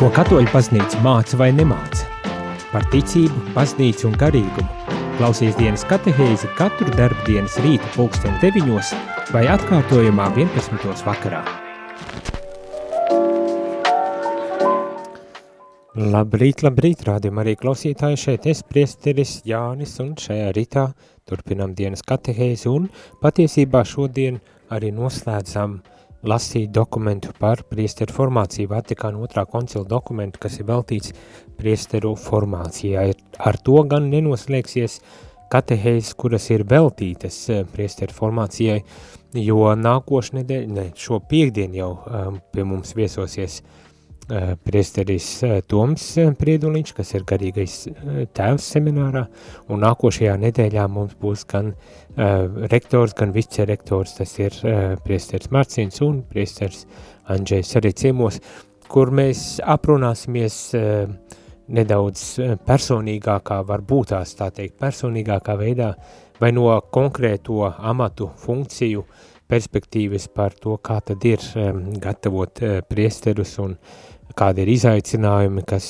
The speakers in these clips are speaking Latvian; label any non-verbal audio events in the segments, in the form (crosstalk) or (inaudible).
Ko katoļu baznīca māca vai nemāca? Par ticību, baznīcu un garīgumu. Klausies dienas katehēzi katru darbdienas rīta pulksten 9 vai atkārtojumā 11. vakarā. Labrīt, labrīt, rādījumā arī klausītāji šeit es priesteris Jānis un šajā rītā turpinam dienas katehēzi un patiesībā šodien arī noslēdzam uh, lasīt dokumentu par priesteru formāciju, Vatikāna otrā koncila dokumentu, kas ir veltīts priesteru formācijai. Ar to gan nenoslēgsies katehēzes, kuras ir veltītas eh, priesteru formācijai, jo nākošu nedēļu, ne, šo piekdienu jau um, pie mums viesosies uh, priesteris eh, Toms eh, Prieduliņš, kas ir garīgais tēvs seminārā, un nākošajā nedēļā mums būs gan rektors, gan vicerektors, tas ir priesteris Marcins un priesteris Andžējs arī ciemos, kur mēs aprunāsimies nedaudz personīgākā, varbūt tās tā teikt, personīgākā veidā, vai no konkrēto amatu funkciju perspektīvas par to, kā tad ir gatavot priesterus un uh, kādi ir izaicinājumi, kas,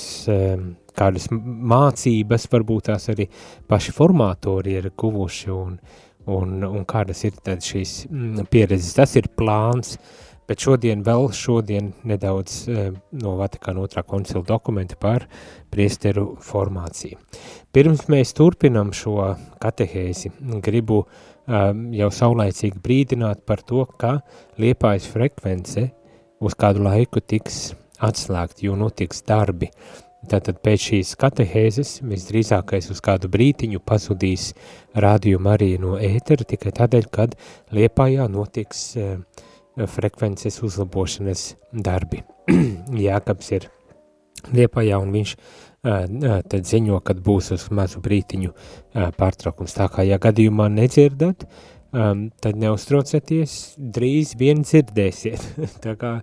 kādas mācības varbūt tās arī paši formātori ir guvuši un, un, un kādas ir šīs mm, pieredzes. Tas ir plāns, bet šodien vēl šodien nedaudz no Vatikāna otrā koncila dokumenta par priesteru formāciju. Pirms mēs turpinam šo katehēzi, gribu um, jau saulaicīgi brīdināt par to, ka liepājas frekvence uz kādu laiku tiks atslēgti, jo notiks darbi. Tātad pēc šīs katehēzes visdrīzākais uz kādu brītiņu pazudīs rādījumu arī no ētera tikai tādēļ, kad Liepājā notiks uh, frekvences uzlabošanas darbi. (clears throat) Jākabs ir Liepājā un viņš uh, tad ziņo, kad būs uz mazu brītiņu uh, pārtraukums. Tā kā, ja gadījumā nedzirdat, um, tad neuztraucieties, drīz vien dzirdēsiet, (laughs) tā kā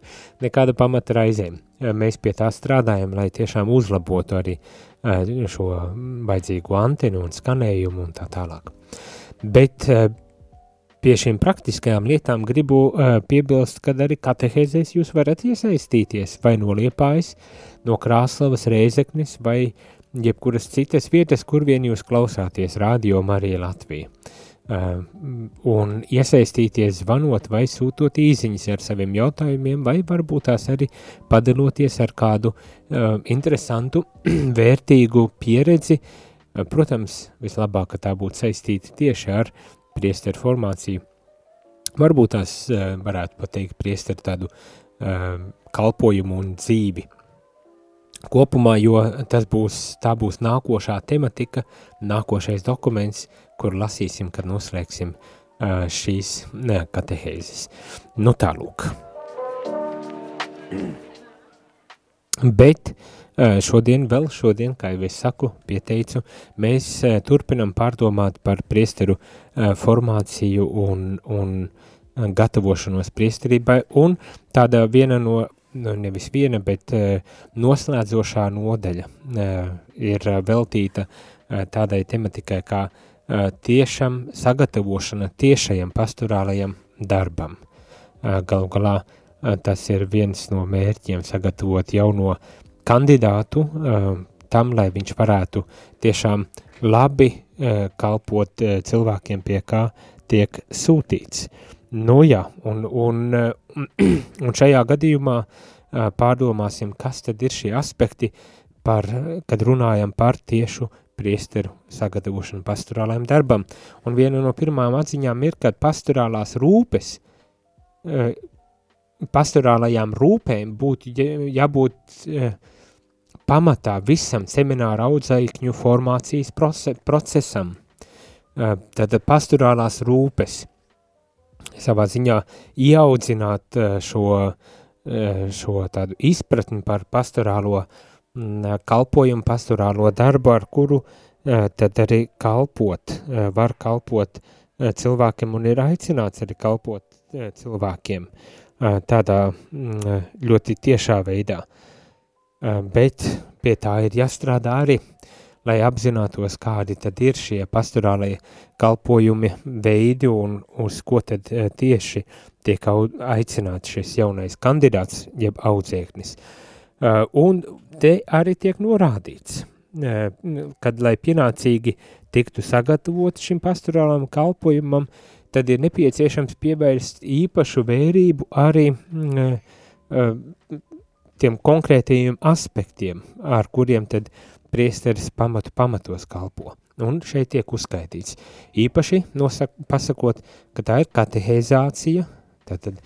nekāda pamata raizēm. Mēs pie tā strādājam, lai tiešām uzlabotu arī uh, šo vajadzīgo antenu un skanējumu un tā tālāk. Bet uh, pie šīm praktiskajām lietām gribu uh, piebilst, ka arī katehēzēs jūs varat iesaistīties vai no Liepājas, no Krāslavas, Rēzeknis vai jebkuras citas vietas, kur vien jūs klausāties Radio Marija Latvija. Uh, un iesaistīties zvanot vai sūtot īziņas ar saviem jautājumiem, vai varbūt tās arī padaloties ar kādu uh, interesantu, (clears throat) vērtīgu pieredzi. Uh, protams, vislabāk, ka tā būtu saistīta tieši ar priesteru formāciju. Varbūt tās varētu pateikt priesteru tādu kalpojumu un dzīvi kopumā, jo tas būs, tā būs nākošā tematika, nākošais dokuments, kur lasīsim, kad noslēgsim šīs katehēzes. Nu tālūk. Bet šodien, vēl šodien, kā jau es saku, pieteicu, mēs turpinam pārdomāt par priesteru formāciju un, un gatavošanos priesterībai, un tāda viena no nu, nevis viena, bet uh, noslēdzošā nodaļa uh, ir veltīta uh, tādai tematikai kā tiešam sagatavošana tiešajam pastorālajam darbam. Galu galā tas ir viens no mērķiem sagatavot jauno kandidātu tam, lai viņš varētu tiešām labi kalpot cilvēkiem, pie kā tiek sūtīts. Uh, Nu jā, un, un, (clears throat) un šajā gadījumā pārdomāsim, kas tad ir šie aspekti, par, kad runājam par tiešu priesteru sagatavošanu pastorālajiem darbam. Un viena no pirmām atziņām ir, ka pastorālās rūpes, pastorālajām rūpēm būtu jābūt pamatā visam semināra audzēkņu formācijas procesam. Tad pastorālās rūpes – savā ziņā ieaudzināt eh, šo, eh, šo tādu izpratni par pastorālo mm, kalpojumu, pastorālo darbu, ar kuru eh, tad arī kalpot, var kalpot cilvēkiem un ir aicināts arī kalpot cilvēkiem tādā mm, ļoti tiešā veidā. Bet pie tā ir jāstrādā arī lai apzinātos, kādi tad ir šie pastorālie kalpojumi veidi un uz ko tad eh, tieši tiek aicināts šis jaunais kandidāts, jeb audzēknis. Un te arī tiek norādīts, kad, lai pienācīgi tiktu sagatavoti šim pastorālam kalpojumam, tad ir nepieciešams pievērst īpašu vērību arī tiem konkrētajiem aspektiem, ar kuriem tad priesteris pamatu pamatos kalpo. Un šeit tiek uzskaitīts. Īpaši nosak, pasakot, ka tā ir katehēzācija, tātad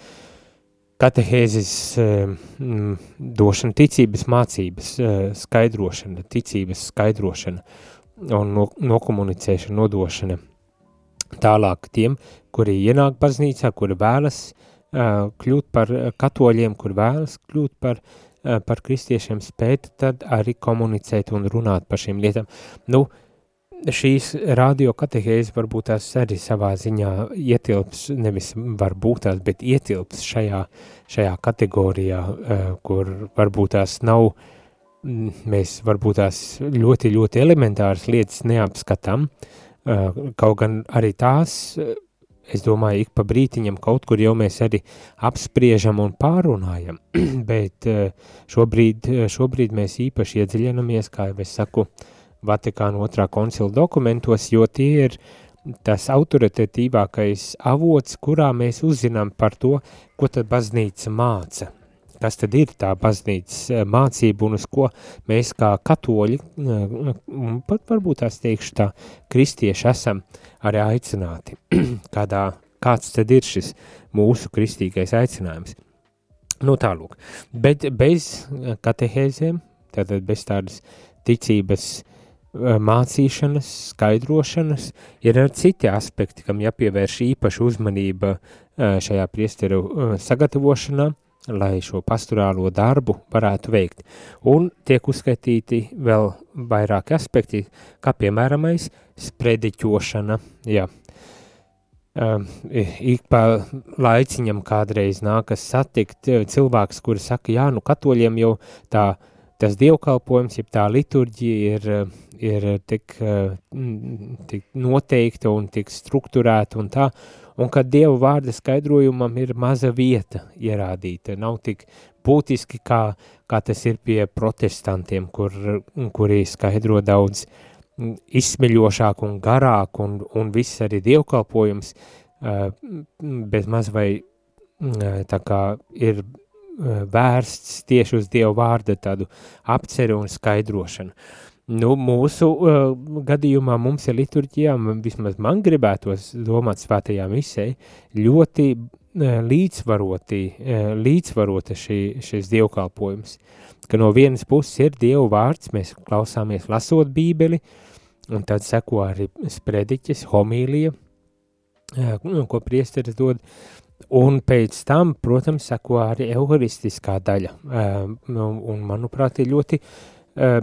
katehēzes mm, došana, ticības mācības skaidrošana, ticības skaidrošana un no, nokomunicēšana, nodošana tālāk tiem, kuri ienāk baznīcā, kuri vēlas uh, kļūt par katoļiem, kur vēlas kļūt par uh, par kristiešiem spēt tad arī komunicēt un runāt par šīm lietām. Nu, šīs radio katehēzes varbūt tās arī savā ziņā ietilps, nevis varbūt tās, bet ietilps šajā, šajā kategorijā, uh, kur varbūt tās nav, mēs varbūt tās ļoti, ļoti elementāras lietas neapskatām, uh, kaut gan arī tās, es domāju, ik pa brītiņam kaut kur jau mēs arī apspriežam un pārunājam, (clears throat) bet šobrīd, šobrīd mēs īpaši iedziļinamies, kā jau es saku, Vatikāna otrā koncila dokumentos, jo tie ir tas autoritatīvākais avots, kurā mēs uzzinām par to, ko tad baznīca māca. Kas tad ir tā baznīcas eh, mācība un uz ko mēs kā katoļi, eh, pat varbūt tās teikšu tā, kristieši esam arī aicināti. (clears throat) Kādā, kāds tad ir šis mūsu kristīgais aicinājums? Nu tālūk, bet bez katehēzēm, tātad bez tādas ticības uh, Eh, mācīšanas, skaidrošanas, ir arī citi aspekti, kam jāpievērš īpaša uzmanība eh, šajā priesteru eh, sagatavošanā, lai šo pastorālo darbu varētu veikt. Un tiek uzskaitīti vēl vairāki aspekti, kā piemēramais sprediķošana, jā. Uh, ik pa laiciņam kādreiz nākas satikt cilvēks, kuri saka, jā, nu katoļiem jau tā, tas dievkalpojums, jeb tā liturģija ir uh, ir eh, tik, eh, tik noteikta un tik strukturēta un tā, un ka Dieva vārda skaidrojumam ir maza vieta ierādīta, nav tik būtiski, kā, kā tas ir pie protestantiem, kur, kuri skaidro daudz izsmeļošāk un garāk, un, un viss arī dievkalpojums, eh, bez maz vai tā kā ir vērsts tieši uz Dieva vārda tādu apceru un skaidrošanu. Nu, mūsu uh, gadījumā mums ir liturģijā, vismaz man gribētos domāt svētajā misē, ļoti uh, līdzvaroti, uh, līdzvarota šī, šis dievkalpojums, ka no vienas puses ir Dievu vārds, mēs klausāmies lasot bībeli, un tad seko arī sprediķis, homīlija, uh, ko priesteris dod, un pēc tam, protams, seko arī euharistiskā daļa, uh, un manuprāt, ir ļoti uh,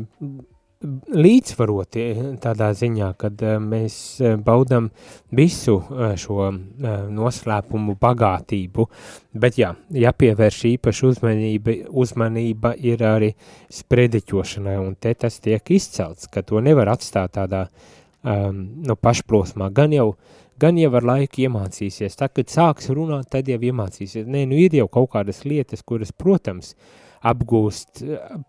līdzvaroti tādā ziņā, kad eh, mēs eh, baudam visu eh, šo noslēpumu bagātību, bet jā, jāpievērš īpaši uzmanība, uzmanība ir arī sprediķošanai, un te tas tiek izcelts, ka to nevar atstāt tādā um, no pašplosmā, gan jau, gan jau ar laiku iemācīsies, tā, kad sāks runāt, tad jau iemācīsies, nē, nu ir jau kaut kādas lietas, kuras, protams, apgūst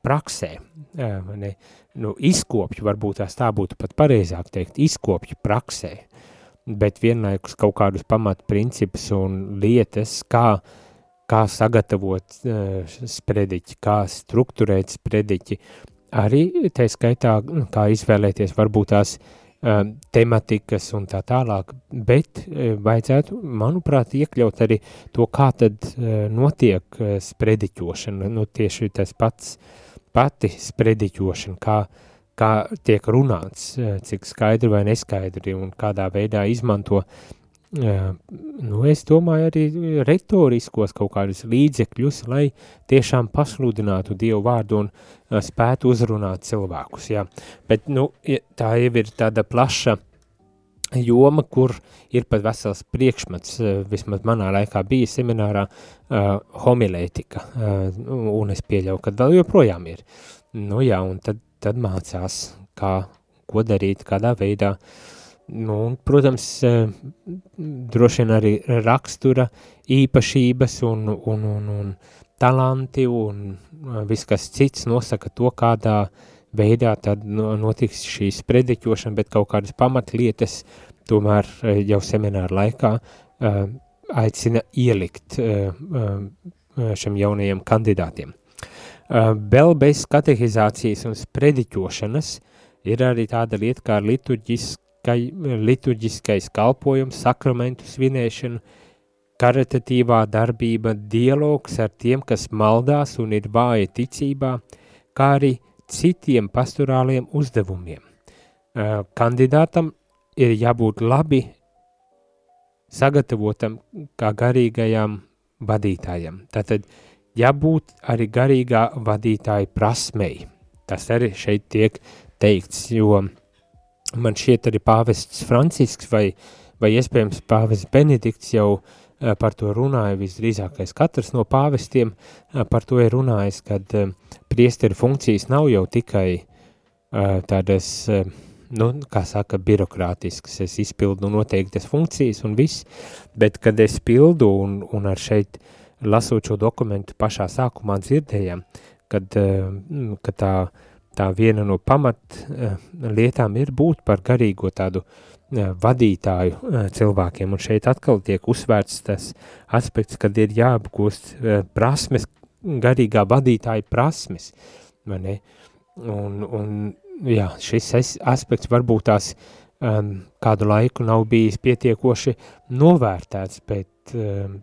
praksē, ne, nu, izkopju, varbūt tās tā būtu pat pareizāk teikt, izkopju praksē, bet vienlaikus kaut kādus pamat principus un lietas, kā, kā sagatavot uh, sprediķi, kā strukturēt sprediķi, arī tā skaitā, kā izvēlēties varbūt tās uh, tematikas un tā tālāk, bet uh, vajadzētu, manuprāt, iekļaut arī to, kā tad uh, notiek uh, sprediķošana, nu tieši tas pats uh, pati sprediķošana, kā, kā tiek runāts, eh, cik skaidri vai neskaidri un kādā veidā izmanto, eh, nu, es domāju, arī retoriskos kaut kādus līdzekļus, lai tiešām pasludinātu Dievu vārdu un eh, spētu uzrunāt cilvēkus, jā. Bet, nu, tā jau ir tāda plaša joma, kur ir pat vesels priekšmets, vismaz manā laikā bija seminārā, uh, homilētika, uh, un es pieļauju, ka vēl joprojām ir. Nu jā, un tad, tad mācās, kā, ko darīt, kādā veidā. Nu, un, protams, uh, droši vien arī rakstura īpašības un, un, un, un talanti un viss kas cits nosaka to, kādā veidā tad notiks šīs prediķošana, bet kaut kādas pamatlietas tomēr jau semināra laikā aicina ielikt šiem jaunajiem kandidātiem. Vēl bez katehizācijas un sprediķošanas ir arī tāda lieta kā liturģiskai, liturģiskais kalpojums, sakramentu svinēšana, karitatīvā darbība, dialogs ar tiem, kas maldās un ir vāja ticībā, kā arī citiem pastorāliem uzdevumiem. Uh, kandidātam ir jābūt labi sagatavotam kā garīgajam vadītājam. Tātad jābūt arī garīgā vadītāja prasmei. Tas arī šeit tiek teikts, jo man šķiet arī pāvests Francisks vai, vai iespējams pāvests Benedikts jau uh, par to runāja visdrīzākais. Katrs no pāvestiem uh, par to ir runājis, kad uh, priesteru funkcijas nav jau tikai tādas uh, nu, kā saka, birokrātisks, es izpildu noteiktas funkcijas un viss, bet kad es pildu un, un ar šeit lasot šo dokumentu pašā sākumā dzirdējām, kad, eh, kad tā, tā viena no pamat eh, lietām ir būt par garīgo tādu eh, vadītāju cilvēkiem, un šeit atkal tiek uzsvērts tas aspekts, kad ir jāapgūst prasmes, garīgā vadītāja prasmes, vai ne? Un, un jā, šis aspekts varbūt tās um, kādu laiku nav bijis pietiekoši novērtēts, bet um,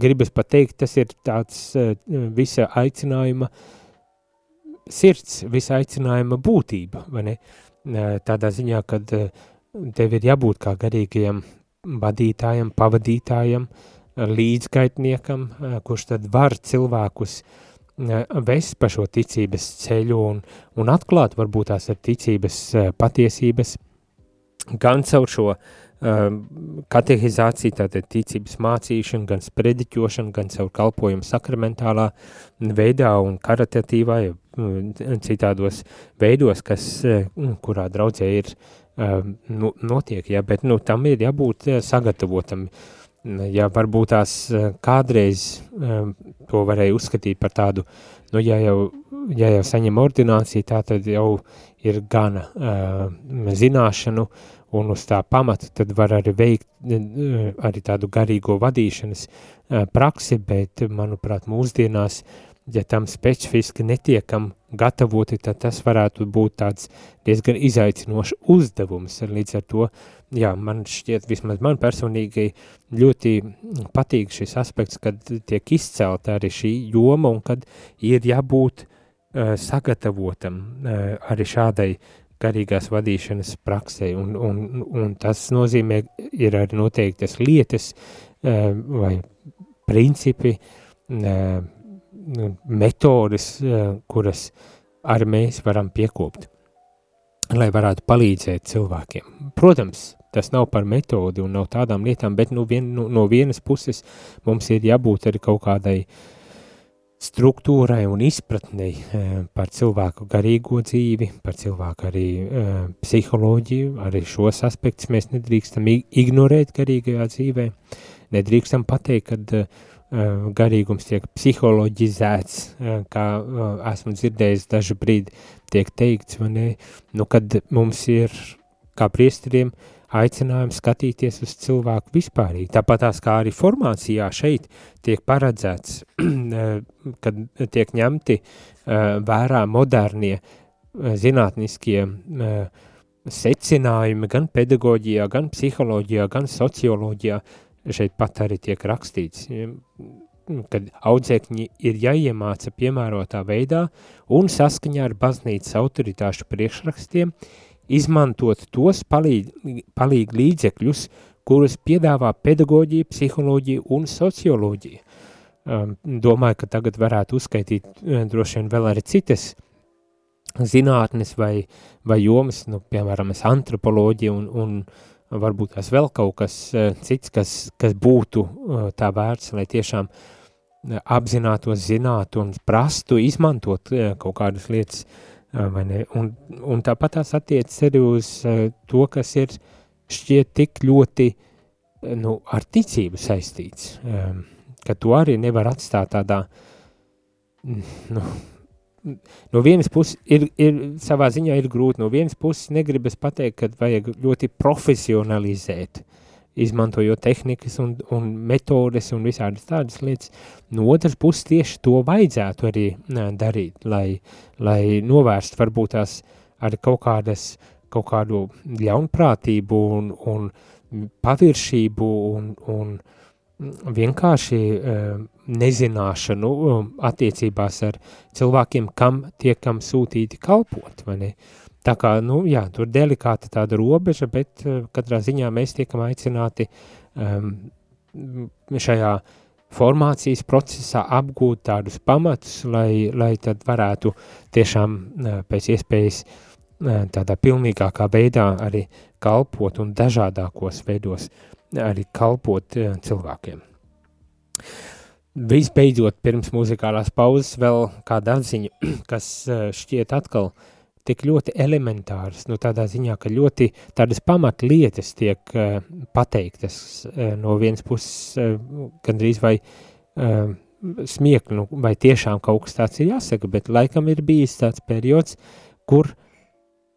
gribas pateikt, tas ir tāds uh, visa aicinājuma sirds, visa aicinājuma būtība, vai ne? Uh, tādā ziņā, kad uh, tev ir jābūt kā garīgajam vadītājam, pavadītājam, uh, līdzgaitniekam, uh, kurš tad var cilvēkus uh, vest pa šo ticības ceļu un, un atklāt varbūt tās ar ticības patiesības, gan caur šo um, katehizāciju, tātad ticības mācīšanu, gan sprediķošanu, gan caur kalpojumu sakramentālā veidā un karitatīvā, ja citādos veidos, kas, kurā draudzē ir um, nu, notiek, ja, bet nu, tam ir jābūt sagatavotam, uh, ja varbūt tās kādreiz to varēja uzskatīt par tādu, nu, ja jau, ja jau saņem ordināciju, tā tad jau ir gana uh, zināšanu, un uz tā pamata tad var arī veikt uh, arī tādu garīgo vadīšanas uh, praksi, bet, manuprāt, mūsdienās ja tam specifiski netiekam gatavoti, tad tas varētu būt tāds diezgan izaicinošs uzdevums. Līdz ar to, jā, man šķiet, vismaz man personīgi ļoti patīk šis aspekts, kad tiek izcelta arī šī joma un kad ir jābūt uh, sagatavotam uh, arī šādai garīgās vadīšanas praksē, un, un, un tas nozīmē, ir arī noteiktas lietas uh, vai principi, uh, metodes, eh, kuras arī mēs varam piekopt, lai varētu palīdzēt cilvēkiem. Protams, tas nav par metodi un nav tādām lietām, bet nu vien, nu, no vienas puses mums ir jābūt arī kaut kādai struktūrai un izpratnei e, par cilvēku garīgo dzīvi, par cilvēku arī e, psiholoģiju, arī šos aspektus mēs nedrīkstam ignorēt garīgajā dzīvē, nedrīkstam pateikt, ka Eh, garīgums tiek psiholoģizēts, eh, kā eh, esmu dzirdējis dažu brīdi tiek teikts, vai ne, nu, kad mums ir kā priesteriem aicinājums skatīties uz cilvēku vispārīgi. Tāpat tās kā arī formācijā šeit tiek paredzēts, (clears throat) kad tiek ņemti vērā modernie zinātniskie secinājumi gan pedagoģijā, gan psiholoģijā, gan socioloģijā, šeit pat arī tiek rakstīts, kad audzēkņi ir jāiemāca piemērotā veidā un saskaņā ar baznīcas autoritāšu priekšrakstiem izmantot tos palīgi, palīgi līdzekļus, kurus piedāvā pedagoģija, psiholoģija un socioloģija. Um, domāju, ka tagad varētu uzskaitīt uh, droši vien vēl arī citas zinātnes vai, vai jomas, nu, piemēram, antropoloģija un, un varbūt tās vēl kaut kas eh, cits, kas, kas būtu eh, tā vērts, lai tiešām eh, apzinātos, zinātu un prastu izmantot kaut kādas lietas, vai ne? Un, un tāpat tās attiecas arī uz to, kas ir šķiet tik ļoti, nu, ar ticību saistīts, ka to arī nevar atstāt tādā, nu, no vienas puses ir, ir savā ziņā ir grūti, no vienas puses negribas pateikt, ka vajag ļoti profesionalizēt, izmantojot tehnikas un, un metodes un visādas tādas lietas. No otras puses tieši to vajadzētu arī nē, darīt, lai, lai novērst varbūt tās arī kaut kādas, kaut kādu ļaunprātību un, un paviršību un, un vienkārši uh, nezināšanu um, attiecībās ar cilvēkiem, kam tiekam sūtīti kalpot, vai ne? Tā kā, nu, jā, tur delikāta tāda robeža, bet uh, katrā ziņā mēs tiekam aicināti um, šajā formācijas procesā apgūt tādus pamatus, lai, lai tad varētu tiešām uh, pēc iespējas uh, tādā pilnīgākā veidā arī kalpot un dažādākos veidos arī kalpot cilvēkiem. Visbeidzot, pirms muzikālās pauzes vēl kāda atziņa, (clears throat) kas eh, šķiet atkal tik ļoti elementāras, nu tādā ziņā, ka ļoti tādas pamatlietas tiek uh, pateiktas uh, no vienas puses uh, gandrīz vai uh, smiekli, nu, vai tiešām kaut kas tāds ir jāsaka, bet laikam ir bijis tāds periods, kur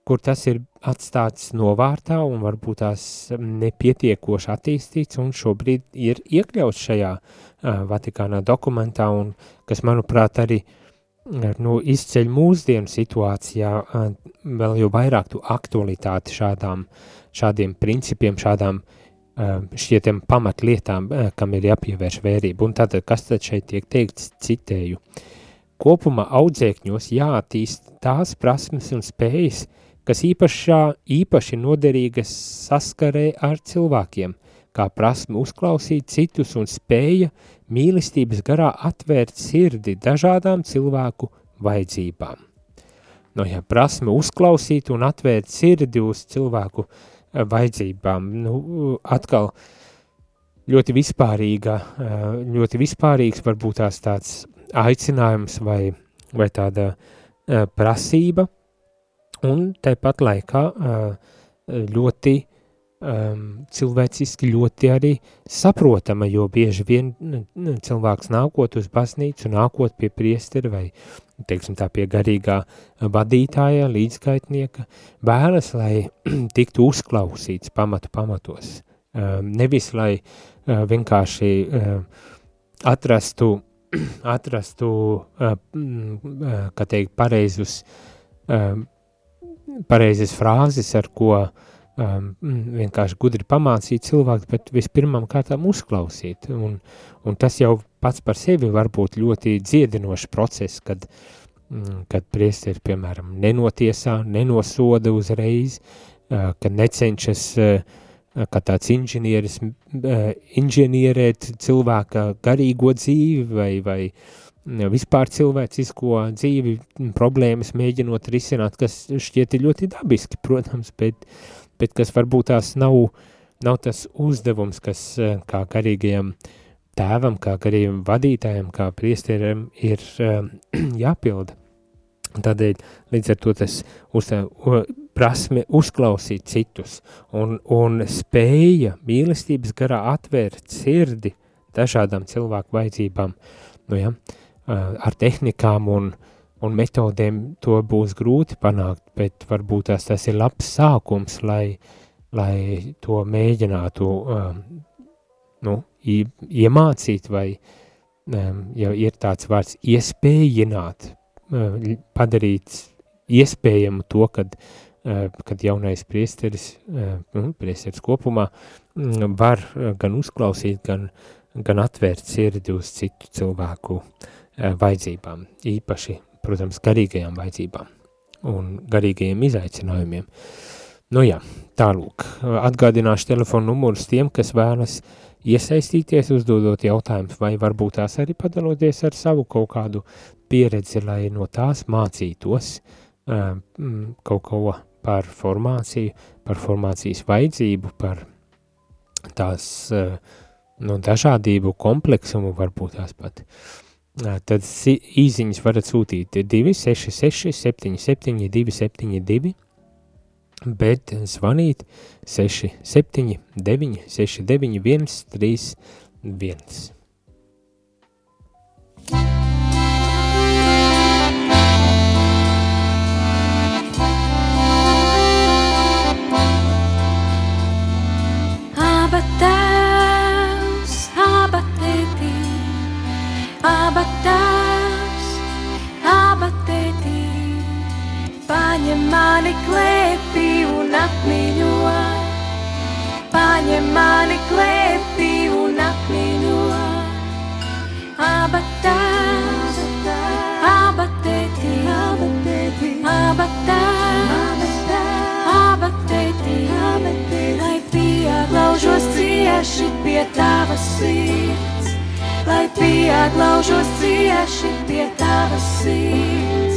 kur tas ir atstāts novārtā un varbūt tās nepietiekoši attīstīts un šobrīd ir iekļauts šajā uh, Vatikānā dokumentā un kas, manuprāt, arī nu, izceļ mūsdienu situācijā uh, vēl jau vairāk tu aktualitāti šādām, šādiem principiem, šādām uh, šķietiem pamatlietām, uh, kam ir jāpievērš vērība. Un tātad, kas tad šeit tiek teikts, citēju, kopumā audzēkņos jāattīst tās prasmes un spējas, kas īpašā, īpaši noderīgas saskarē ar cilvēkiem, kā prasme uzklausīt citus un spēja mīlestības garā atvērt sirdi dažādām cilvēku vajadzībām. No ja prasme uzklausīt un atvērt sirdi uz cilvēku eh, vajadzībām, nu, atkal ļoti vispārīga, eh, ļoti vispārīgs varbūt tās tāds aicinājums vai, vai tāda eh, prasība, un tāpat laikā ļoti cilvēciski ļoti arī saprotama, jo bieži vien cilvēks nākot uz baznīcu, nākot pie priestera vai, teiksim tā, pie garīgā vadītāja, līdzskaitnieka, vēlas, lai (clears throat) tiktu uzklausīts pamatu pamatos. Nevis, lai vienkārši atrastu, (clears throat) atrastu kā teikt, pareizus pareizes frāzes, ar ko um, vienkārši gudri pamācīt cilvēku, bet vispirmām kārtām uzklausīt. Un, un tas jau pats par sevi var būt ļoti dziedinošs process, kad, mm, kad priesteri, piemēram, nenotiesā, nenosoda uzreiz, uh, kad necenšas uh, kā tāds inženieris uh, inženierēt cilvēka garīgo dzīvi vai, vai uh, vispār cilvēcisko dzīvi problēmas mēģinot risināt, kas šķiet ļoti dabiski, (laughs) protams, bet, bet kas varbūt tās nav, nav tas uzdevums, kas kā garīgajam tēvam, kā garīgajam vadītājam, kā priesteriem ir (clears throat) jāpilda. Tādēļ līdz ar to tas uz, prasme uzklausīt citus un, un spēja mīlestības garā atvērt sirdi dažādām cilvēku vajadzībām. Nu, ja, uh, ar tehnikām un, un metodēm to būs grūti panākt, bet varbūt tas, tas ir labs sākums, lai, lai to mēģinātu um, nu, iemācīt vai, um, ja ir tāds vārds, iespējināt, um, padarīt iespējamu to, kad, uh, kad jaunais priesteris, uh, nu, priesteris kopumā um, var gan uzklausīt, gan, gan atvērt sirdi uz citu cilvēku. uh, Eh, vajadzībām, īpaši, protams, garīgajām vajadzībām un garīgajiem izaicinājumiem. Nu jā, tālūk, atgādināšu telefonu numurus tiem, kas vēlas iesaistīties, uzdodot jautājumus, vai varbūt tās arī padaloties ar savu kaut kādu pieredzi, lai no tās mācītos uh, kaut ko par formāciju, par formācijas vajadzību, par tās uh, no dažādību kompleksumu varbūt tās pat. Uh, tad īziņas varat sūtīt 266 77 272, bet zvanīt 679 69 131. Aba tās, aba tētī, paņem mani klēpī un apmīļo. Paņem mani klēpī un apmīļo. Aba tās, aba tētī, aba tētī, aba tētī, aba tētī, lai pieglaužos cieši pie tavas sirds lai pieglaužos cieši pie tavas sirds.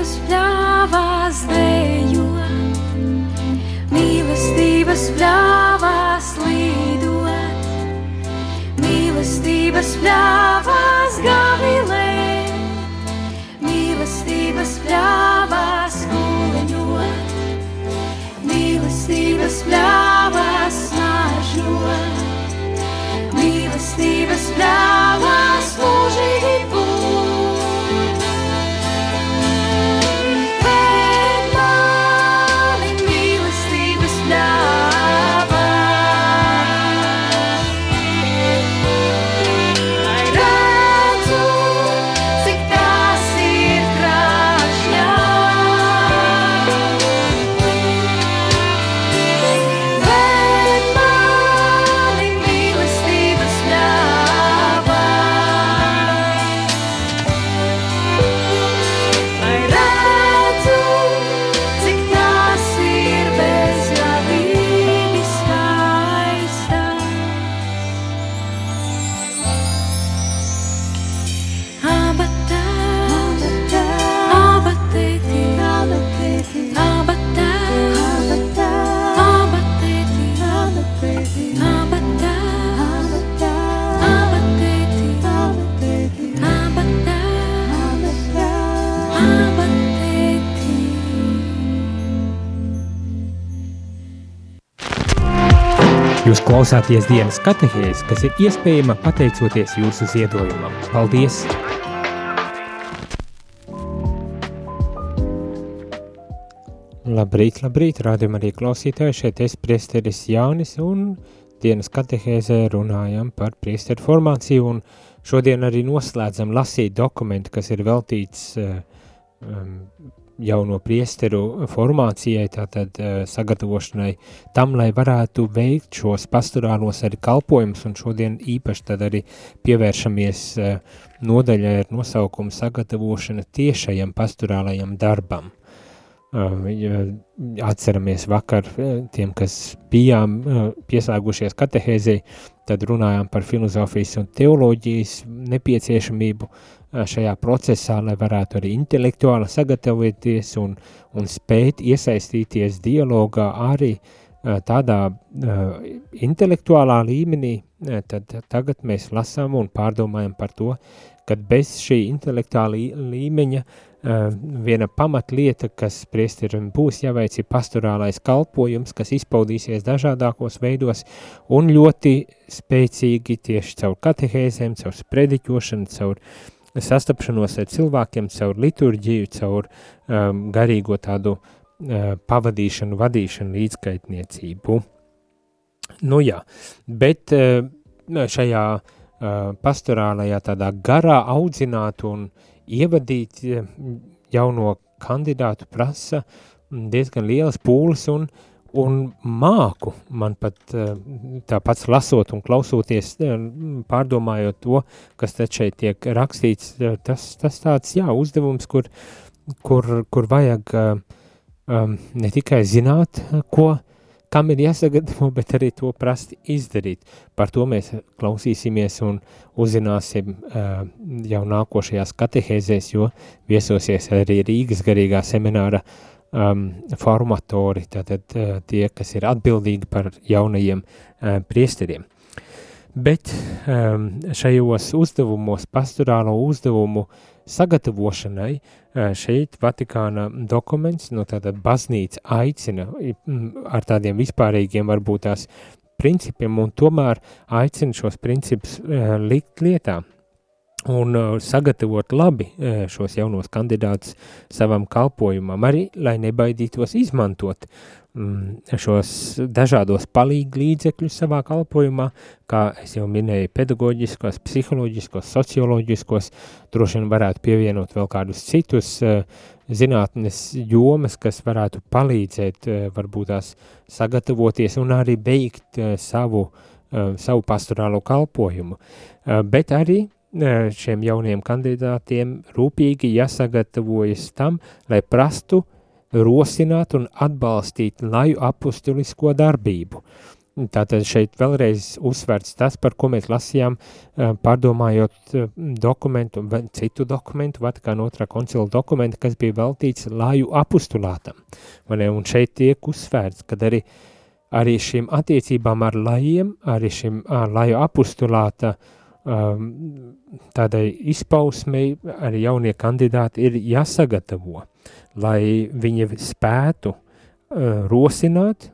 Mīlestības pļāvās dējot, mīlestības pļāvās līdot, mīlestības pļāvās gavilēt, mīlestības pļāvās kuliņot, mīlestības pļāvās Jūs klausāties dienas katehēs, kas ir iespējama pateicoties jūsu ziedojumam. Paldies! Labrīt, labrīt, rādījumā arī klausītāji, šeit es priesteris Jānis un dienas katehēzē runājam par priesteru formāciju un šodien arī noslēdzam lasīt dokumentu, kas ir veltīts uh, um, jauno priesteru formācijai, tātad uh, sagatavošanai tam, lai varētu veikt šos pastorālos arī kalpojumus, un šodien īpaši tad arī pievēršamies uh, nodaļai ar nosaukumu sagatavošana tiešajam pastorālajam darbam. Ja atceramies vakar tiem, kas bijām pieslēgušies katehēzei, tad runājām par filozofijas un teoloģijas nepieciešamību uh, šajā procesā, lai varētu arī intelektuāli sagatavoties un, un spēt iesaistīties dialogā arī uh, tādā uh, intelektuālā līmenī, tad tagad mēs lasām un pārdomājam par to, kad bez šī intelektuālā līmeņa uh, viena pamatlieta, kas priesterim būs jāveic, ir pastorālais kalpojums, kas izpaudīsies dažādākos veidos un ļoti spēcīgi tieši caur katehēzēm, caur sprediķošanu, caur sastapšanos ar cilvēkiem, caur liturģiju, caur um, garīgo tādu uh, pavadīšanu, vadīšanu, līdzskaitniecību. Nu jā, bet uh, šajā uh, pastorālajā tādā garā audzināt un ievadīt, uh, jauno kandidātu prasa diezgan lielas pūles un, un māku. Man pat tāpats lasot un klausoties, pārdomājot to, kas te šeit tiek rakstīts, tas, tas tāds, jā, uzdevums, kur, kur, kur vajag um, ne tikai zināt, ko, kam ir jāsagatavo, (laughs) bet arī to prast izdarīt. Par to mēs klausīsimies un uzzināsim uh, jau nākošajās katehēzēs, jo viesosies arī Rīgas garīgā semināra um, formatori, tātad uh, tie, kas ir atbildīgi par jaunajiem uh, priesteriem. Bet um, šajos uzdevumos, pastorālo uzdevumu sagatavošanai, uh, šeit Vatikāna dokuments, no tātad baznīca aicina ar tādiem vispārīgiem varbūt tās principiem un tomēr aicina šos principus uh, likt lietā un uh, sagatavot labi uh, šos jaunos kandidātus savam kalpojumam, arī lai nebaidītos izmantot mm, šos dažādos palīgi līdzekļus savā kalpojumā, kā es jau minēju, pedagoģiskos, psiholoģiskos, socioloģiskos, droši vien varētu pievienot vēl kādus citus uh, zinātnes jomas, kas varētu palīdzēt varbūt tās sagatavoties un arī beigt savu, savu pastorālo kalpojumu, bet arī šiem jauniem kandidātiem rūpīgi jāsagatavojas tam, lai prastu, rosināt un atbalstīt laju apustulisko darbību. Tātad šeit vēlreiz uzsvērts tas, par ko mēs lasījām, pārdomājot dokumentu, citu dokumentu, Vatikāna otrā koncila dokumentu, kas bija veltīts laju apustulātam. Un šeit tiek uzsvērts, kad arī, arī šīm attiecībām ar lajiem, arī šim laju apustulāta uh, um, tādai izpausmei arī jaunie kandidāti ir jāsagatavo, lai viņi spētu uh, rosināt,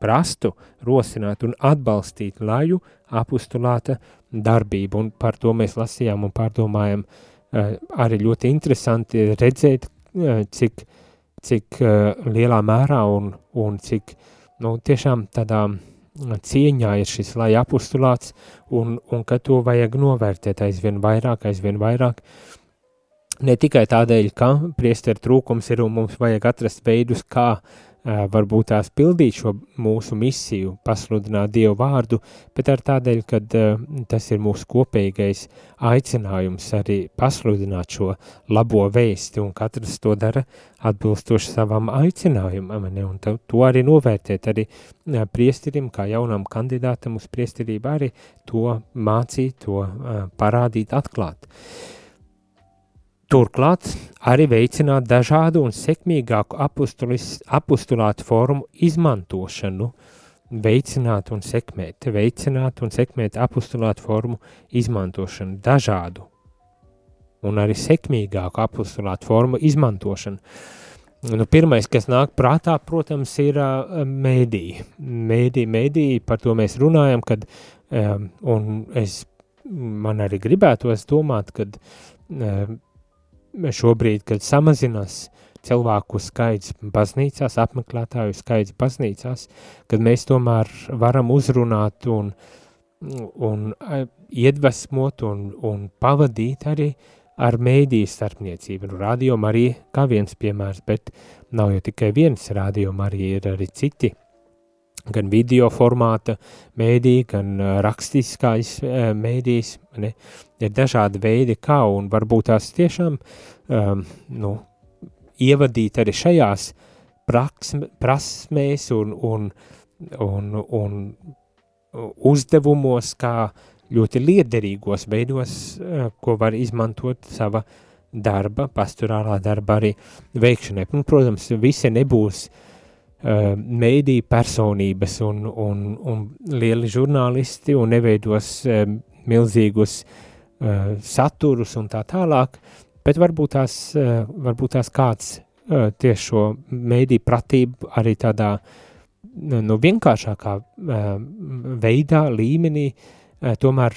prastu, rosināt un atbalstīt laju apustulāta darbību, un par to mēs lasījām un pārdomājam uh, arī ļoti interesanti redzēt, uh, cik, cik uh, lielā mērā un, un cik, nu, tiešām tādā uh, cieņā ir šis lai apustulāts un, un ka to vajag novērtēt aizvien vairāk, aizvien vairāk. Ne tikai tādēļ, ka priesteru trūkums ir un mums vajag atrast veidus, kā varbūt tās pildīt šo mūsu misiju, pasludināt Dievu vārdu, bet ar tādēļ, ka tas ir mūsu kopīgais aicinājums arī pasludināt šo labo vēsti, un katrs to dara atbilstoši savam aicinājumam, ne? un to arī novērtēt arī priesterim, kā jaunam kandidātam uz priesterību, arī to mācīt, to parādīt, atklāt. Uh, Turklāt arī veicināt dažādu un sekmīgāku apustulātu formu izmantošanu, veicināt un sekmēt, veicināt un sekmēt apustulātu formu izmantošanu, dažādu un arī sekmīgāku apustulātu formu izmantošanu. Nu, pirmais, kas nāk prātā, protams, ir uh, mēdī. Mēdī, mēdī, par to mēs runājam, kad, um, un es, man arī gribētos domāt, kad um, šobrīd, kad samazinās cilvēku skaits baznīcās, apmeklētāju skaits baznīcās, kad mēs tomēr varam uzrunāt un, un iedvesmot un, un pavadīt arī ar mēdīju starpniecību. Nu, radio arī kā viens piemērs, bet nav jau tikai viens radio, arī ir arī citi gan video formāta mēdī, gan rakstiskais mēdīs, ne, ir dažādi veidi, kā un varbūt tās tiešām, um, nu, ievadīt arī šajās praksme, prasmēs un, un, un, un uzdevumos, kā ļoti liederīgos veidos, ko var izmantot sava darba, pastorālā darba arī veikšanai. Un, protams, visi nebūs uh, uh, mēdī personības un, un, un lieli žurnālisti un neveidos uh, milzīgus uh, saturus un tā tālāk, bet varbūt tās, uh, varbūt tās kāds uh, tieši šo mēdī pratību arī tādā nu, vienkāršākā uh, veidā, līmenī, uh, tomēr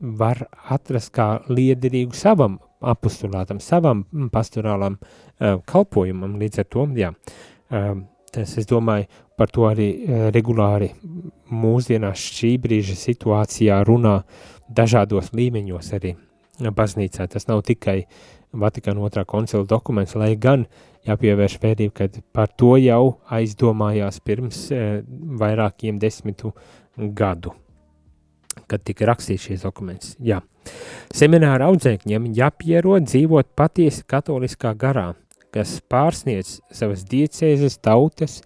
var atrast kā liederīgu savam apostulātam, savam pastorālam uh, kalpojumam, līdz ar to, jā, uh, Tas, es domāju, par to arī e, regulāri mūsdienās šī brīža situācijā runā dažādos līmeņos arī baznīcā. Tas nav tikai Vatikāna otrā koncila dokuments, lai gan jāpievērš vērība, kad par to jau aizdomājās pirms e, vairākiem desmitu gadu, kad tika rakstīts šīs dokuments. Jā. Semināra audzēkņiem jāpierod dzīvot patiesi katoliskā garā, kas pārsniedz savas diecēzes tautas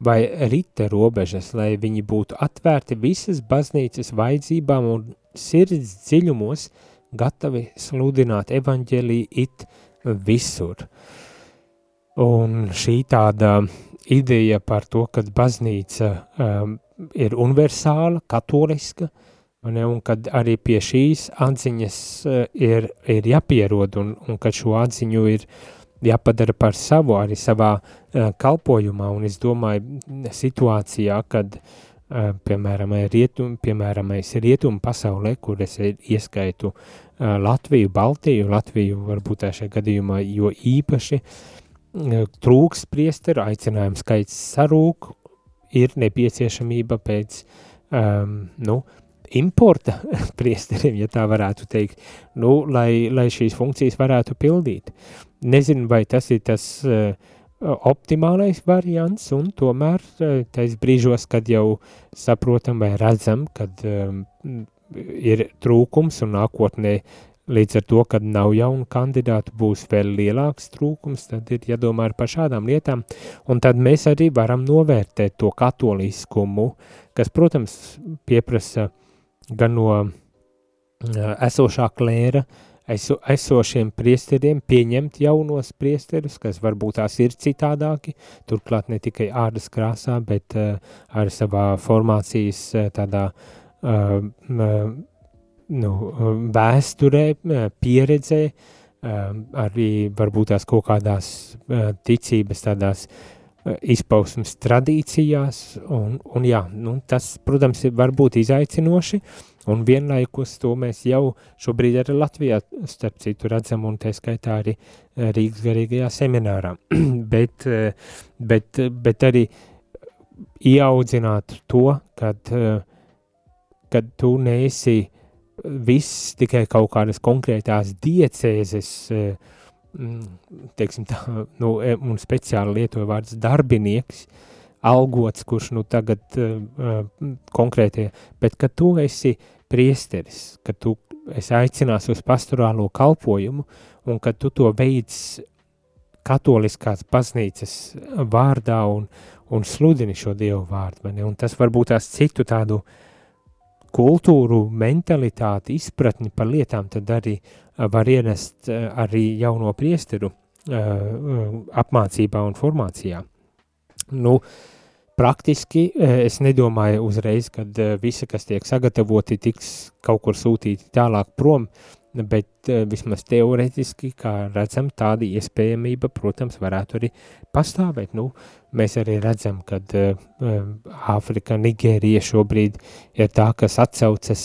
vai rita robežas, lai viņi būtu atvērti visas baznīcas vajadzībām un sirds dziļumos gatavi sludināt evaņģēliju it visur. Un šī tāda ideja par to, ka baznīca um, ir universāla, katoliska, ne, un kad arī pie šīs atziņas uh, ir, ir jāpierod, un, un kad šo atziņu ir jāpadara par savu arī savā uh, kalpojumā, un es domāju situācijā, kad uh, piemēram, rietum, piemēram, rietumu pasaulē, kur es ieskaitu Latviju, Baltiju, Latviju varbūt šajā gadījumā, jo īpaši trūks priesteru, aicinājums skaits sarūk, ir nepieciešamība pēc, um, nu, importa (laughs) priesteriem, ja tā varētu teikt, nu, lai, lai šīs funkcijas varētu pildīt. Nezinu, vai tas ir tas uh, optimālais variants, un tomēr tais brīžos, kad jau saprotam vai redzam, kad um, ir trūkums un nākotnē līdz ar to, kad nav jaunu kandidātu, būs vēl lielāks trūkums, tad ir jādomā par šādām lietām, un tad mēs arī varam novērtēt to katoliskumu, kas, protams, pieprasa gan no uh, esošā klēra, uh, eso, esošiem priesteriem pieņemt jaunos priesterus, kas varbūt tās ir citādāki, turklāt ne tikai ādas krāsā, bet uh, ar savā formācijas uh, tādā uh, uh, nu, vēsturē, uh, pieredzē, uh, arī varbūt tās kaut kādās uh, ticības tādās uh, izpausmes tradīcijās, un, un jā, nu, tas, protams, var būt izaicinoši, Un vienlaikus to mēs jau šobrīd arī Latvijā, starp citu, redzam, un tā skaitā arī eh, Rīgas garīgajā seminārā. (clears throat) bet, eh, bet, bet arī ieaudzināt to, kad, eh, kad tu neesi viss tikai kaut kādas konkrētās diecēzes, teiksim tā, (laughs) nu, un speciāli lietoja vārds darbinieks, algots, kurš nu tagad konkrētie, bet kad tu esi priesteris, ka tu esi aicinās uz pastorālo kalpojumu un ka tu to veids katoliskās baznīcas vārdā un, un sludini šo Dievu vārdu, ne? Un tas varbūt tās citu tādu kultūru, mentalitāti, izpratni par lietām, tad arī var ienest arī jauno priesteru apmācībā un formācijā. Nu, uh, praktiski eh, es nedomāju uzreiz, kad eh, visi, kas tiek sagatavoti, tiks kaut kur sūtīti tālāk prom, bet eh, vismaz teoretiski, kā redzam, tāda iespējamība, protams, varētu arī pastāvēt. Nu, mēs arī redzam, ka Āfrika, Nigērija šobrīd ir tā, kas atsaucas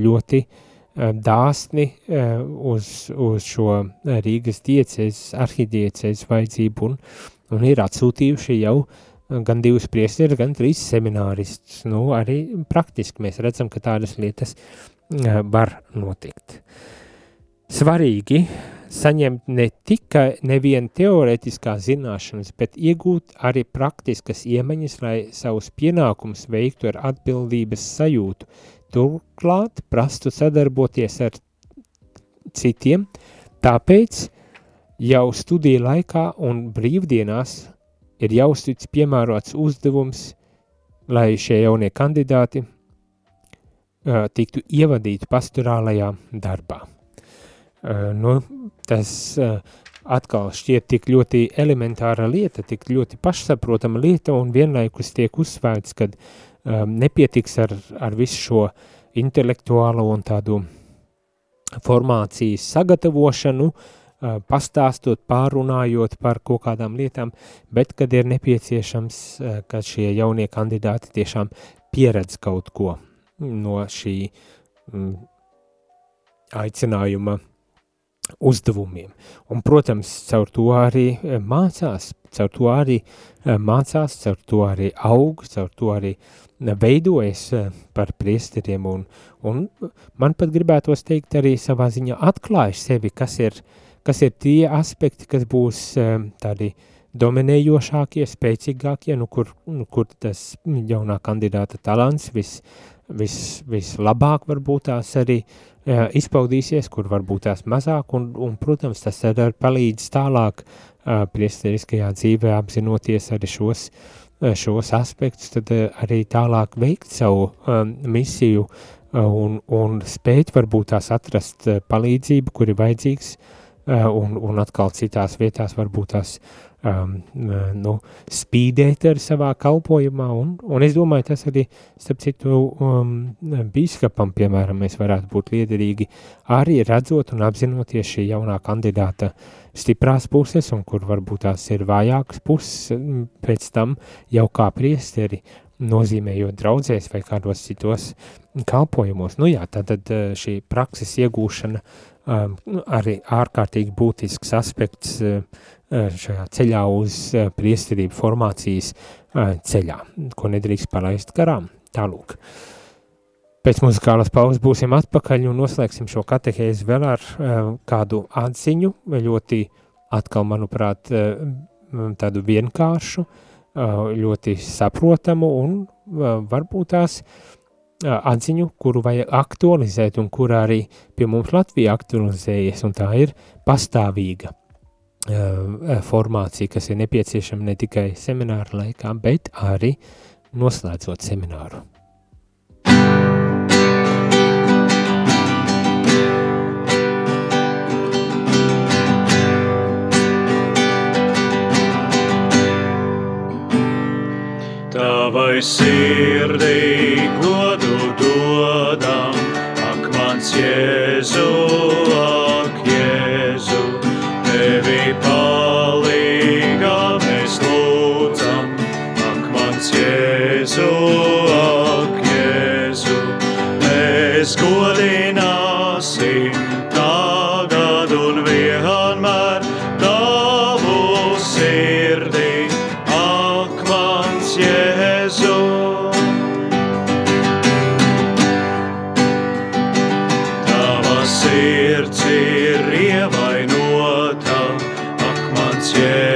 ļoti dāsni uz, uz šo Rīgas diecēs, arhidiecēs vajadzību un, un ir atsūtījuši jau uh, gan divus priesteris, gan trīs semināristus. Nu, arī praktiski mēs redzam, ka tādas lietas var notikt. Svarīgi saņemt ne tikai nevienu teorētiskās zināšanas, bet iegūt arī praktiskas iemaņas, lai savus pienākumus veiktu ar atbildības sajūtu. Turklāt prastu sadarboties ar citiem, tāpēc jau studiju laikā un brīvdienās ir jāuztic piemērots uzdevums, lai šie jaunie kandidāti uh, tiktu ievadīti pastorālajā darbā. Uh, nu, tas uh, atkal šķiet tik ļoti elementāra lieta, tik ļoti pašsaprotama lieta un vienlaikus tiek uzsvērts, ka um, nepietiks ar, ar visu šo intelektuālo un tādu formācijas sagatavošanu, uh, pastāstot, pārunājot par kaut kādām lietām, bet kad ir nepieciešams, ka šie jaunie kandidāti tiešām pieredz kaut ko no šī aicinājuma uzdevumiem. Un, protams, caur to arī mācās, caur to arī mācās, caur to arī aug, caur to arī veidojas par priesteriem un, un man pat gribētos teikt arī savā ziņā atklājuši sevi, kas ir uh, kas ir tie aspekti, kas būs um, tādi dominējošākie, spēcīgākie, nu, kur, nu, kur tas jaunā kandidāta talants vis, vis, vislabāk varbūt tās arī uh, izpaudīsies, kur varbūt tās mazāk, un, un protams, tas arī palīdz tālāk uh, priesteriskajā dzīvē apzinoties arī šos, uh, šos aspektus, tad uh, arī tālāk veikt savu um, misiju uh, un, un spēt varbūt tās atrast uh, palīdzību, kur ir vajadzīgs, uh, un, un atkal citās vietās varbūt tās um, nu, spīdēt ar savā kalpojumā, un, un es domāju, tas arī, starp citu, um, bīskapam, piemēram, mēs varētu būt liederīgi arī redzot un apzinoties šī jaunā kandidāta stiprās puses, un kur varbūt tās ir vājākas puses, pēc tam jau kā priesteri nozīmējot draudzēs vai kādos citos kalpojumos. Nu jā, tātad šī prakses iegūšana um, arī ārkārtīgi būtisks aspekts uh, šajā ceļā uz priesterību formācijas ceļā, ko nedrīkst palaist garām. Tālūk. Pēc muzikālas pauzes būsim atpakaļ un noslēgsim šo katehēzi vēl ar kādu atziņu, ļoti atkal, manuprāt, tādu vienkāršu, ļoti saprotamu un varbūt tās atziņu, kuru vajag aktualizēt un kur arī pie mums Latvija aktualizējies, un tā ir pastāvīga formācija, kas ir nepieciešama ne tikai semināra laikā, bet arī noslēdzot semināru. Tavai sirdī godu dodam, ak mans Yeah.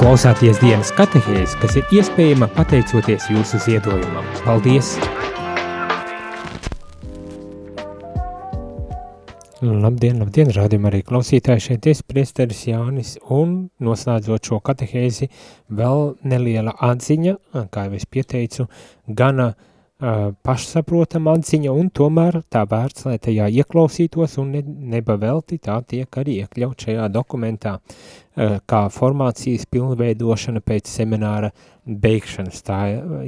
Klausāties dienas katehēs, kas ir iespējama pateicoties jūsu ziedojumam. Paldies! Labdien, labdien, rādījumā arī klausītāji šeit es priesteris Jānis un noslēdzot šo katehēzi vēl neliela atziņa, kā jau es pieteicu, gana uh, pašsaprotama atziņa un tomēr tā vērts, lai tajā ieklausītos un ne, nebavelti tā tiek arī iekļaut šajā dokumentā kā formācijas pilnveidošana pēc semināra beigšanas. Tā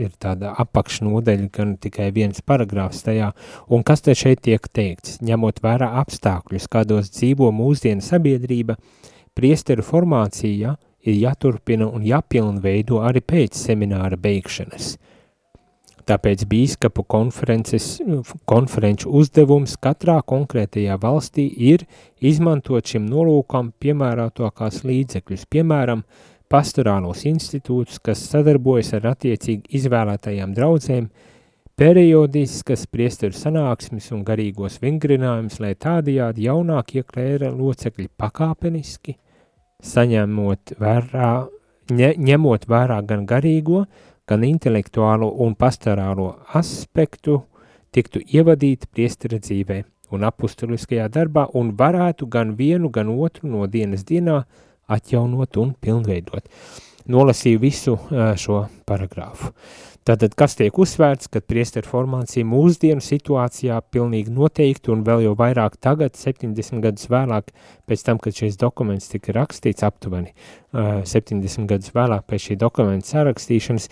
ir tāda apakšnodeļa, gan tikai viens paragrāfs tajā. Un kas te šeit tiek teikts? Ņemot vērā apstākļus, kādos dzīvo mūsdienu sabiedrība, priesteru formācija ir jāturpina un jāpilnveido arī pēc semināra beigšanas. Tāpēc bīskapu konferenču uzdevums katrā konkrētajā valstī ir izmantot šim nolūkam piemērotākās līdzekļus, piemēram, pastorālos institūtus, kas sadarbojas ar attiecīgi izvēlētajām draudzēm, periodiskas priesteru sanāksmes un garīgos vingrinājumus, lai tādajādi jaunākie klēra locekļi pakāpeniski, saņemot vērā, ņe, ņemot vērā gan garīgo, gan intelektuālo un pastorālo aspektu, tiktu ievadīti priestera dzīvē un apustuliskajā darbā un varētu gan vienu, gan otru no dienas dienā atjaunot un pilnveidot. Nolasīju visu šo paragrāfu. Tātad, kas tiek uzsvērts, kad priesteru formācija mūsdienu situācijā pilnīgi noteikti un vēl jau vairāk tagad, 70 gadus vēlāk, pēc tam, kad šis dokuments tika rakstīts aptuveni, ā, 70 gadus vēlāk pēc šī dokumenta sarakstīšanas,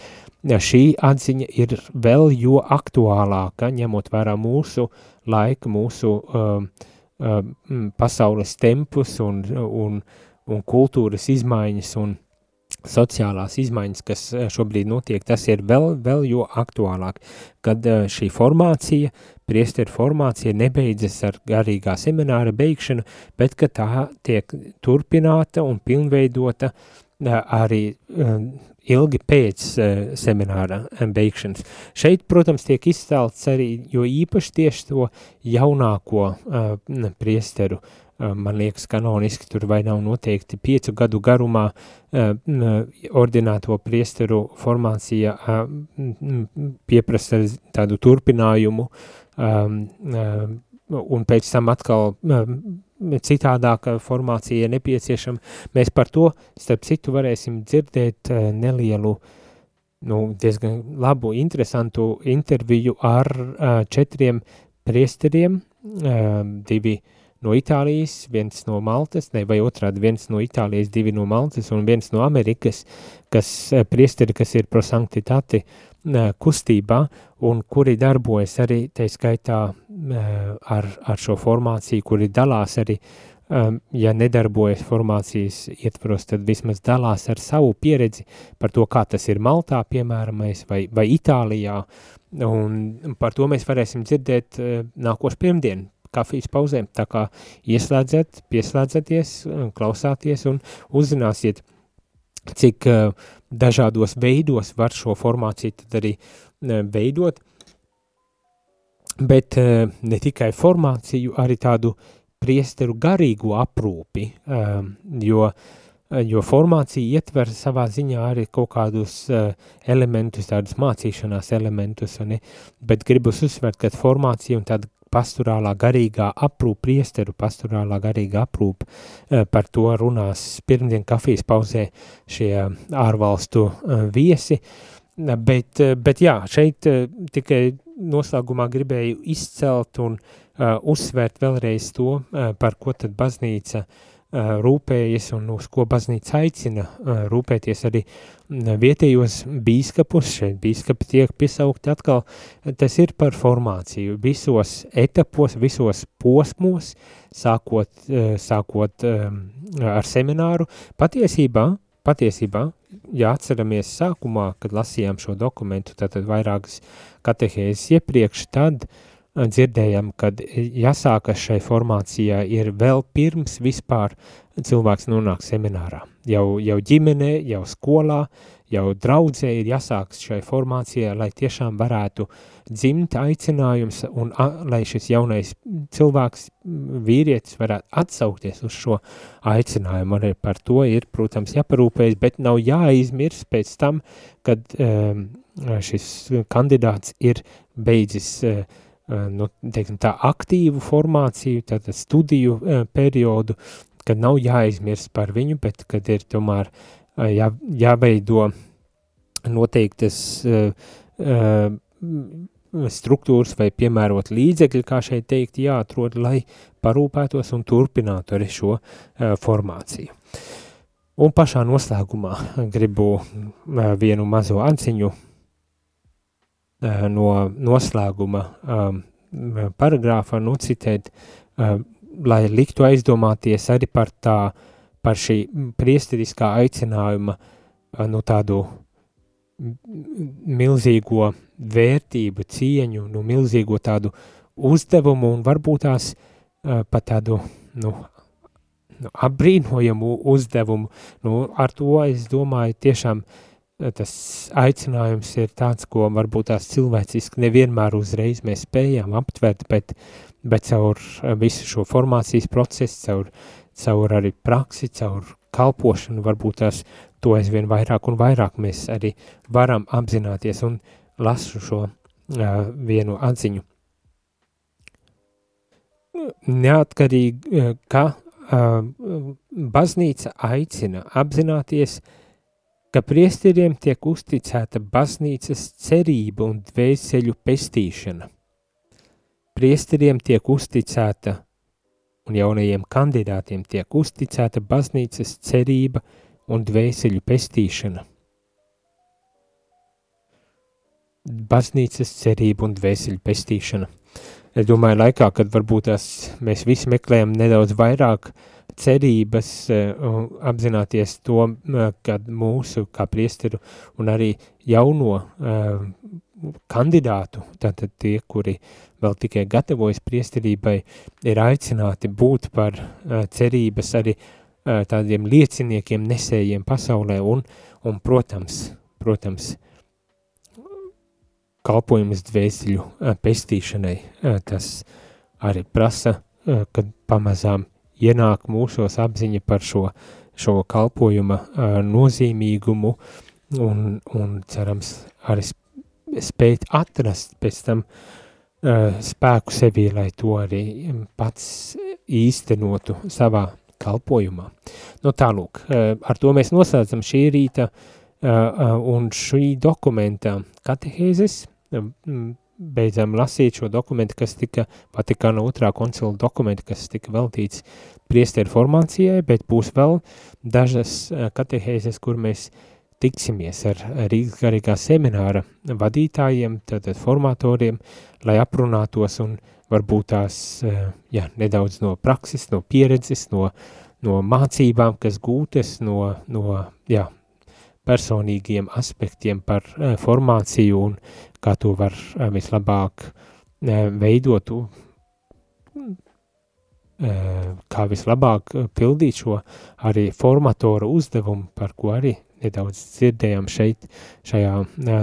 šī atziņa ir vēl jo aktuālāka, ņemot vērā mūsu laika, mūsu uh, uh, pasaules tempus un, un, un kultūras izmaiņas un sociālās izmaiņas, kas eh, šobrīd notiek, tas ir vēl, vēl jo aktuālāk, kad eh, šī formācija, priesteru formācija nebeidzas ar garīgā semināra beigšanu, bet ka tā tiek turpināta un pilnveidota eh, arī ilgi pēc semināra beigšanas. Šeit, protams, tiek izcelts arī, jo īpaši tieši to jaunāko priesteru uh, man liekas, kanoniski tur vai nav noteikti piecu gadu garumā ordināto priesteru formācija pieprasa tādu turpinājumu un pēc tam atkal citādāka formācija nepieciešama. Mēs par to, starp citu, varēsim dzirdēt nelielu, nu, diezgan labu, interesantu interviju ar četriem priesteriem, divi uh, no Itālijas, viens no Maltas, ne, vai otrādi viens no Itālijas, divi no Maltas un viens no Amerikas, kas eh, priesteri, kas ir prosanktitāti eh, kustībā un kuri darbojas arī, tai skaitā eh, ar, ar šo formāciju, kuri dalās arī, ja nedarbojas formācijas ietvaros, tad vismaz dalās ar savu pieredzi par to, kā tas ir Maltā, piemēram, vai, vai Itālijā, un par to mēs varēsim dzirdēt nākošu pirmdienu, kafijas pauzēm, tā kā ieslēdzat, pieslēdzaties, klausāties un uzzināsiet, cik uh, dažādos veidos var šo formāciju tad arī uh, veidot, bet uh, ne tikai formāciju, arī tādu priesteru garīgu aprūpi, jo, jo formācija ietver savā ziņā arī kaut kādus elementus, tādus mācīšanās elementus, ne? bet gribus uzsvērt, ka formācija un tāda pastorālā garīgā aprūpa, priesteru pastorālā garīgā aprūpa, eh, par to runās pirmdien kafijas pauzē šie ārvalstu eh, viesi, bet, eh, bet jā, šeit tikai noslēgumā gribēju izcelt un uzsvērt vēlreiz to, par ko tad baznīca uh, rūpējas un uz ko baznīca aicina uh, rūpēties arī vietējos bīskapus, šeit bīskapi tiek piesaukti atkal, tas ir par formāciju. Visos etapos, visos posmos, sākot, uh, sākot um, ar semināru, patiesībā, patiesībā, ja atceramies sākumā, kad lasījām šo dokumentu, tātad vairākas katehēzes iepriekš, tad uh, dzirdējam, kad jāsākas šai formācijā ir vēl pirms vispār cilvēks nonāk seminārā. Jau, jau ģimenē, jau skolā, jau draudzē ir jāsāks šai formācijai, lai tiešām varētu dzimt aicinājums un a, lai šis jaunais cilvēks, vīrietis varētu atsaukties uz šo aicinājumu. Arī par to ir, protams, jāparūpējas, bet nav jāizmirs pēc tam, kad um, šis kandidāts ir beidzis uh, nu, teiksim, tā aktīvu formāciju, tātad studiju uh, periodu, kad nav jāizmirst par viņu, bet kad ir tomēr jā, jāveido noteiktas struktūras vai piemērot līdzekļi, kā šeit teikt, jāatrod, lai parūpētos un turpinātu arī šo formāciju. Un pašā noslēgumā gribu vienu mazo anciņu uh, no noslēguma um, paragrāfa nocitēt, uh, lai liktu aizdomāties arī par tā, par šī priesteriskā aicinājuma uh, nu tādu milzīgo vērtību, cieņu, nu, milzīgo tādu uzdevumu un varbūt tās uh, pat tādu, nu, nu, apbrīnojamu uzdevumu. Nu, ar to es domāju tiešām tas aicinājums ir tāds, ko varbūt tās cilvēciski nevienmēr uzreiz mēs spējām aptvert, bet, bet caur visu šo formācijas procesu, caur, caur arī praksi, caur kalpošanu, varbūt tās to aizvien vairāk un vairāk mēs arī varam apzināties un lasu šo uh, vienu atziņu. Neatkarīgi, uh, ka uh, baznīca aicina apzināties, ka priesteriem tiek uzticēta baznīcas cerība un dvēseļu pestīšana. Priesteriem tiek uzticēta un jaunajiem kandidātiem tiek uzticēta baznīcas cerība un dvēseļu pestīšana. Baznīcas cerība un dvēseļu pestīšana. Es domāju, laikā, kad varbūt tās mēs visi meklējam nedaudz vairāk cerības, eh, apzināties to, kad mūsu kā priesteru un arī jauno uh, kandidātu, tātad tie, kuri vēl tikai gatavojas priesterībai, ir aicināti būt par uh, cerības arī tādiem lieciniekiem, nesējiem pasaulē un, un protams, protams, kalpojums dvēseļu pestīšanai, tas arī prasa, kad pamazām ienāk mūsos apziņa par šo, šo kalpojuma nozīmīgumu un, un cerams arī spēt atrast pēc tam spēku sevī, lai to arī pats īstenotu savā kalpojumā. Nu tālūk, ar to mēs noslēdzam šī rīta un šī dokumenta katehēzes, beidzam lasīt šo dokumentu, kas tika Vatikāna otrā koncila dokumenta, kas tika veltīts priesteru formācijai, bet būs vēl dažas katehēzes, kur mēs tiksimies ar Rīgas garīgā semināra vadītājiem, tātad formatoriem, lai aprunātos un varbūt tās eh, jā, nedaudz no prakses, no pieredzes, no, no mācībām, kas gūtas no, no jā, personīgiem aspektiem par uh, formāciju un kā to var uh, vislabāk uh, veidot, uh, kā vislabāk pildīt šo arī formatoru uzdevumu, par ko arī nedaudz dzirdējām šeit, šajā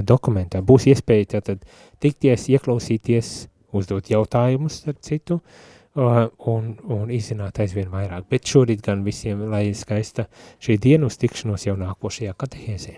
dokumentā. Būs iespēja tātad tikties, ieklausīties, uzdot jautājumus ar citu un, un izzināt aizvien vairāk. Bet šorīt gan visiem, lai skaista šī diena uz tikšanos jau nākošajā katehēzē.